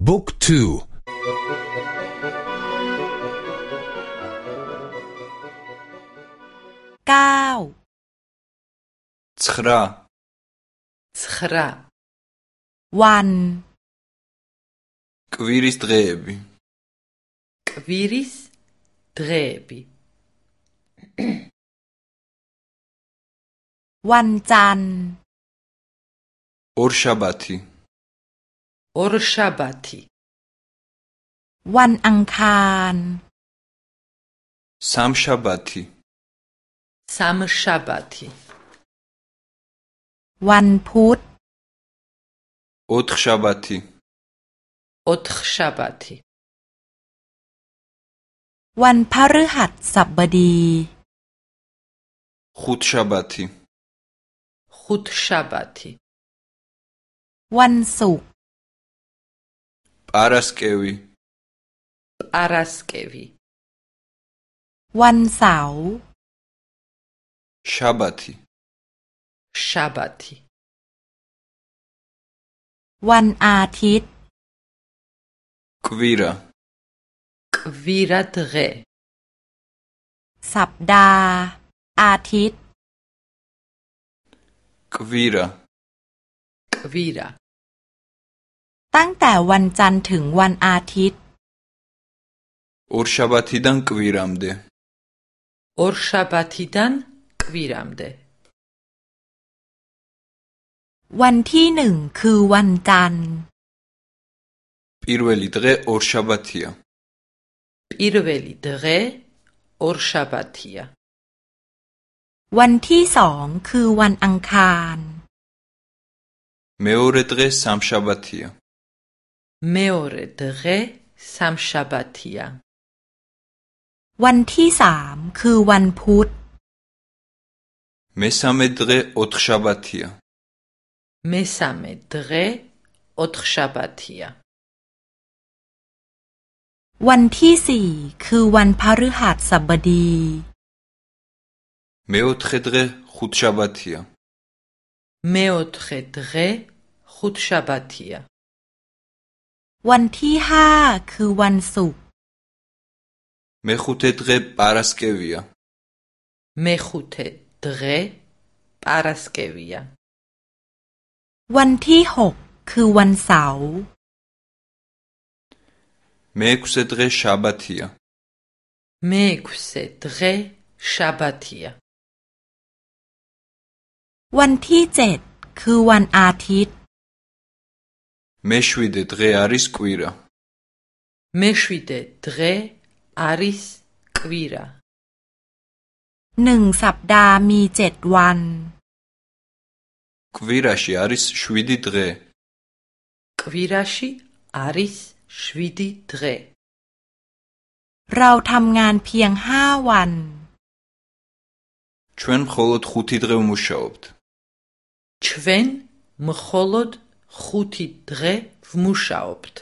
Book 2 9 1 კვირის დღეები კვირის დღეები ვანჯან ორშაბათი อรชาบาติ วันอังคาร สามชาบาติสามชาบาติ วันพุธอุทชาบาทีอุทชาบาติ วันพฤหัสศบดี ขุดชาบาติ ขุดชาบาติ วันศุกร์ პარასკევი პარასკევი ვანსაუ შაბათი შაბათი ვან ათით კვირა კვირა დღე საბდაა ათით კვირა კვირა ตั้งแต่วันจันทร์ถึงวันอาทิตย์อรชาบัติดังกวีรัมเดอรชาบัติดังกวีรัมเดวันที่หนึ่งคือวันจันทร์ปีรเวลิดเรอรชาบัติยาปีรเวลิดเรอรชาบัติยาวันที่สองคือวันอังคารเมอเร์ดเรซัมชาบาติยา მეორე დღე სამშაბათია วันที่สามคือวันพุธเมสามดเรอทชาบัติยาเมสามดเรอทชาบัติยาวันที่สี่ คือวันพฤหัสบดีเมอทเดรขุดชาบัติยาเมอทเดรขุดชาบัติยาวันที่ห้าคือวันศุกร์ მ ุ ხ ต თ ე დღე პ ა რ ა ს კ ე ვ ი เม ე ุ უ ต ე დღე პარასკევია วันที่หกคือวันเสาร์ მეექვსე დღე შაბათია მ ე ე ქ ვ ს เ დ รช შ บ ბ ติยาวันที่เจ็ดคือวันอาทิตย์ მეშვიდე დღე არის კვირა. მეშვიდე დღე არის კვირა. 1 საპდაა მი 7 ვან. კვირაში არის 7 დღე. კვირაში არის 7 დღე. რავ თამგან ფიენ 5 ვან. ჩვენ მხოლოდ 5 დღე ვმუშაობთ. ჩვენ მხოლოდ 5 ხუთი დღე ვმუშაობთ